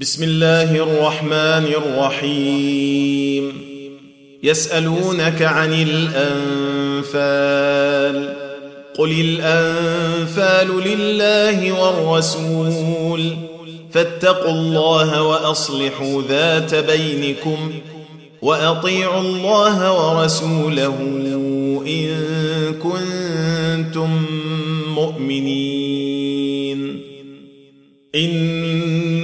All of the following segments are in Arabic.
بسم الله الرحمن الرحيم يسألونك عن الأنفال قل الأنفال لله والرسول فاتقوا الله وأصلحوا ذات بينكم وأطيعوا الله ورسوله إن كنتم مؤمنين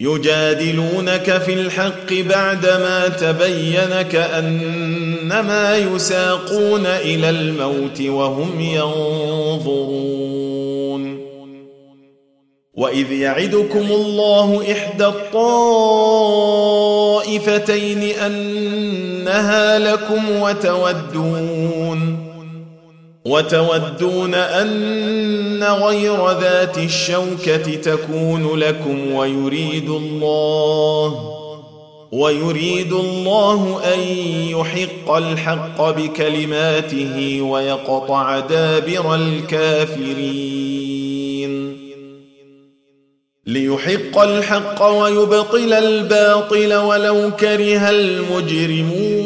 يجادلونك في الحق بعدما تبين كأنما يساقون إلى الموت وهم ينظرون. وإذ يعدكم الله إحدى الطائفتين أنها لكم وتودون. وتودون أن غير ذات الشوكة تكون لكم ويريد الله ويريد الله أن يحق الحق بكلماته ويقطع دابر الكافرين. ليحق الحق ويبطل الباطل ولو كره المجرمون.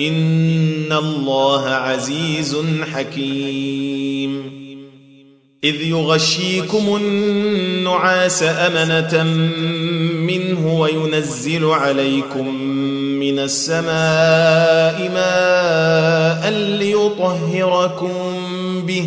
إن الله عزيز حكيم إذ يغشيكم النعاس أمنة منه وينزل عليكم من السماء ماء ليطهركم به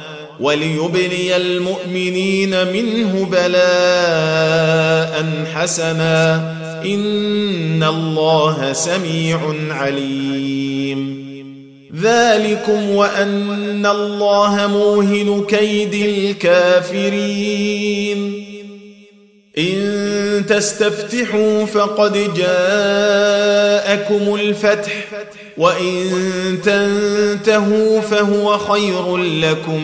وليبلي المؤمنين منه بلاء حسنا. إن الله سميع عليم. ذلكم وأن الله موهن كيد الكافرين. إن تستفتحوا فقد جاءكم الفتح وإن تنتهوا فهو خير لكم.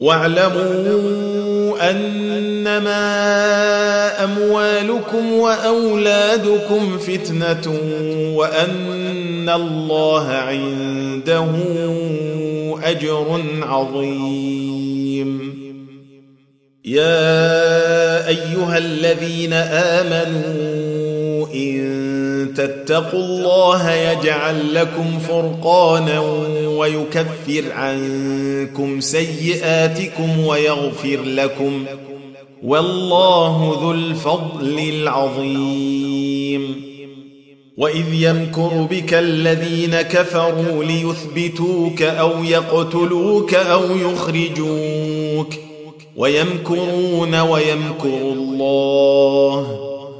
واعلموا أنما أموالكم وأولادكم فتنة وأن الله عنده أجر عظيم. يا أيها الذين آمنوا إن تتقوا الله يجعل لكم فرقانا ويكفر عنكم سيئاتكم ويغفر لكم والله ذو الفضل العظيم. وإذ يمكر بك الذين كفروا ليثبتوك أو يقتلوك أو يخرجوك ويمكرون ويمكر الله.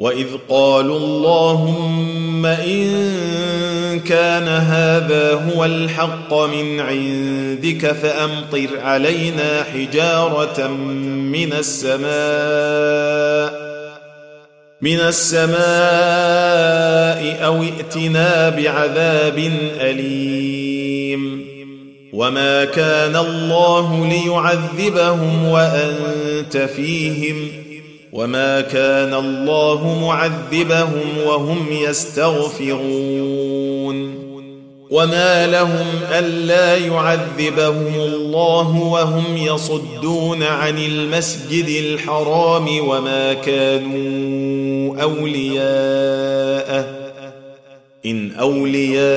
واذ قالوا اللهم ان كان هذا هو الحق من عندك فامطر علينا حجاره من السماء من السماء أو ائتنا بعذاب اليم وما كان الله ليعذبهم وانت فيهم وما كان الله معذبهم وهم يستغفرون وما لهم الا يعذبهم الله وهم يصدون عن المسجد الحرام وما كانوا اولياءه ان اولياؤه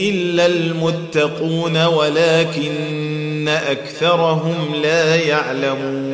الا المتقون ولكن اكثرهم لا يعلمون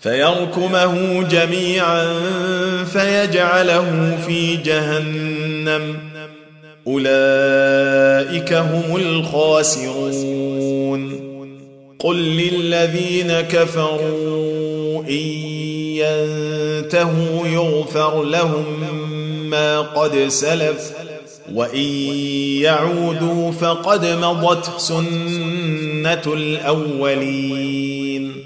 فيركمه جميعا فيجعله في جهنم. أولئك هم الخاسرون. قل للذين كفروا إن ينتهوا يغفر لهم ما قد سلف وإن يعودوا فقد مضت سنة الأولين.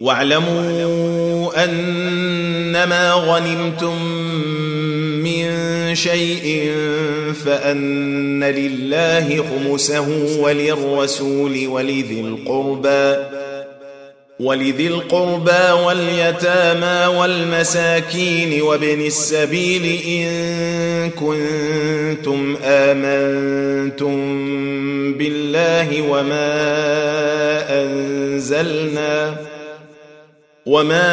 واعلموا أنما غنمتم من شيء فأن لله خمسه وللرسول ولذي القربى. ولذي القربى واليتامى والمساكين وابن السبيل إن كنتم آمنتم بالله وما أنزلنا وما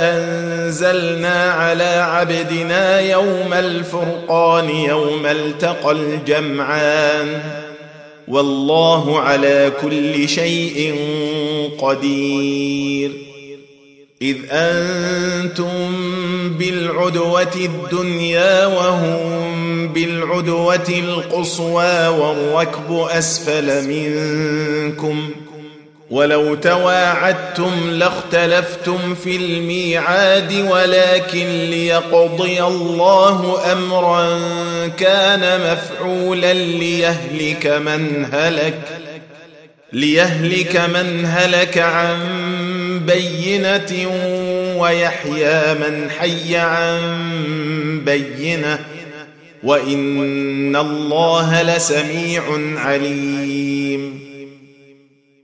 أنزلنا على عبدنا يوم الفرقان يوم التقى الجمعان والله على كل شيء قدير. إذ أنتم بالعدوة الدنيا وهم بالعدوة القصوى والركب أسفل منكم. ولو تواعدتم لاختلفتم في الميعاد ولكن ليقضي الله أمرا كان مفعولا ليهلك من هلك ليهلك من هلك عن بينة ويحيى من حي عن بينة. وإن الله لسميع عليم.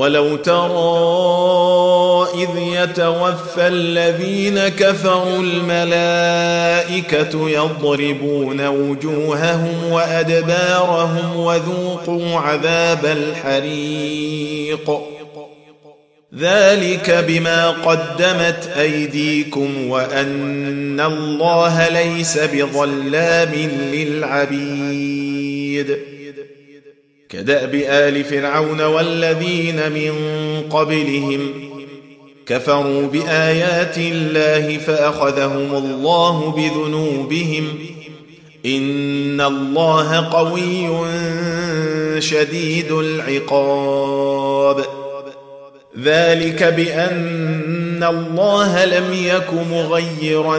ولو ترى إذ يتوفى الذين كفروا الملائكة يضربون وجوههم وأدبارهم وذوقوا عذاب الحريق. ذلك بما قدمت أيديكم وأن الله ليس بظلام للعبيد. كدأب آل فرعون والذين من قبلهم كفروا بآيات الله فأخذهم الله بذنوبهم إن الله قوي شديد العقاب. ذلك بأن الله لم يك مغيرا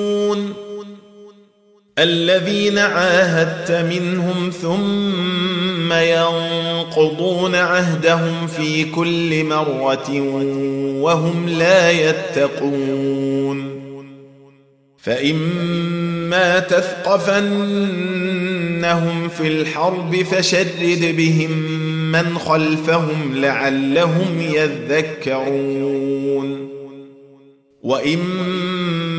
الذين عاهدت منهم ثم ينقضون عهدهم في كل مرة وهم لا يتقون. فإما تثقفنهم في الحرب فشرد بهم من خلفهم لعلهم يذكرون.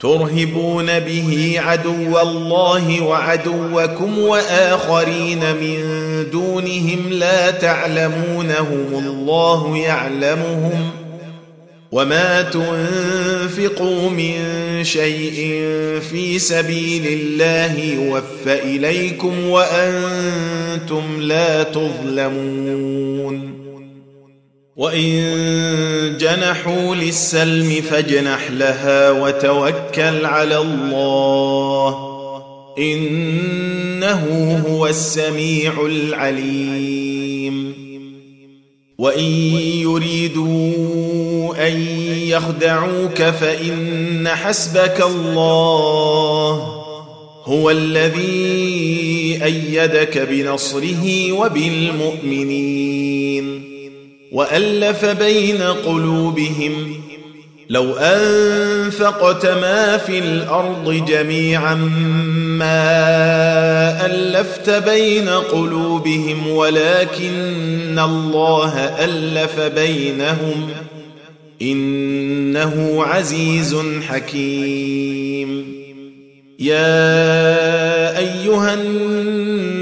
ترهبون به عدو الله وعدوكم وآخرين من دونهم لا تعلمونهم الله يعلمهم. وما تنفقوا من شيء في سبيل الله يوفى إليكم وأنتم لا تظلمون. وإن جنحوا للسلم فاجنح لها وتوكل على الله. إنه هو السميع العليم. وإن يريدوا أن يخدعوك فإن حسبك الله. هو الذي أيدك بنصره وبالمؤمنين. وألف بين قلوبهم لو أنفقت ما في الأرض جميعا ما ألفت بين قلوبهم ولكن الله ألف بينهم إنه عزيز حكيم. يا أيها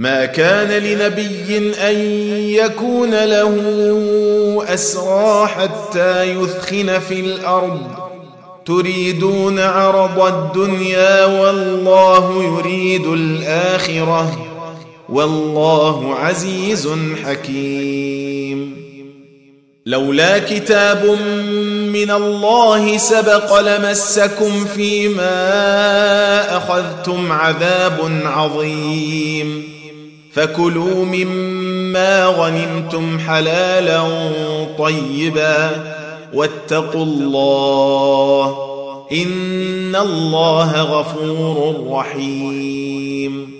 ما كان لنبي أن يكون له أسرى حتى يثخن في الأرض. تريدون عرض الدنيا والله يريد الآخرة. والله عزيز حكيم. لولا كتاب من الله سبق لمسكم فيما أخذتم عذاب عظيم. فكلوا مما غنمتم حلالا طيبا واتقوا الله إن الله غفور رحيم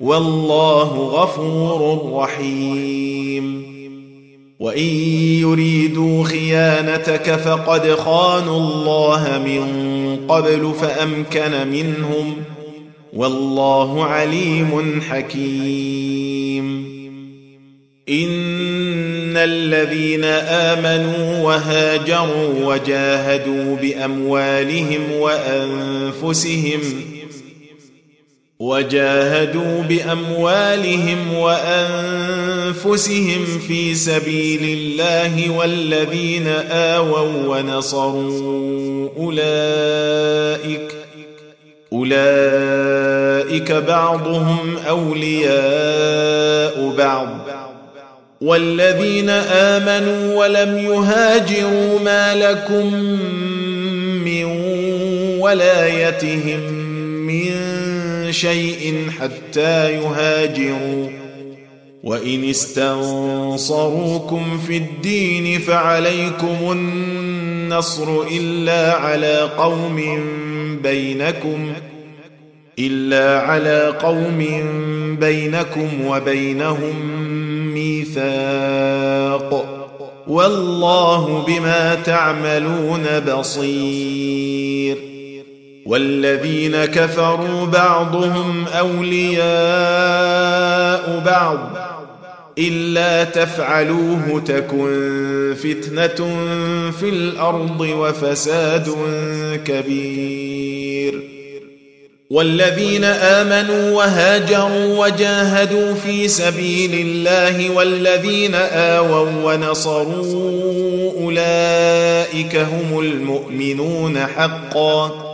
والله غفور رحيم. وإن يريدوا خيانتك فقد خانوا الله من قبل فأمكن منهم. والله عليم حكيم. إن الذين آمنوا وهاجروا وجاهدوا بأموالهم وأنفسهم وجاهدوا بأموالهم وأنفسهم في سبيل الله والذين آووا ونصروا أولئك أولئك بعضهم أولياء بعض والذين آمنوا ولم يهاجروا ما لكم من ولايتهم من شيء حتى يهاجروا. وإن استنصروكم في الدين فعليكم النصر إلا على قوم بينكم إلا على قوم بينكم وبينهم ميثاق. والله بما تعملون بصير. والذين كفروا بعضهم أولياء بعض. إلا تفعلوه تكن فتنة في الأرض وفساد كبير. والذين آمنوا وهاجروا وجاهدوا في سبيل الله والذين آووا ونصروا أولئك هم المؤمنون حقا.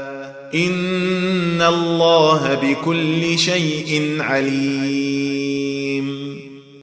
ان الله بكل شيء عليم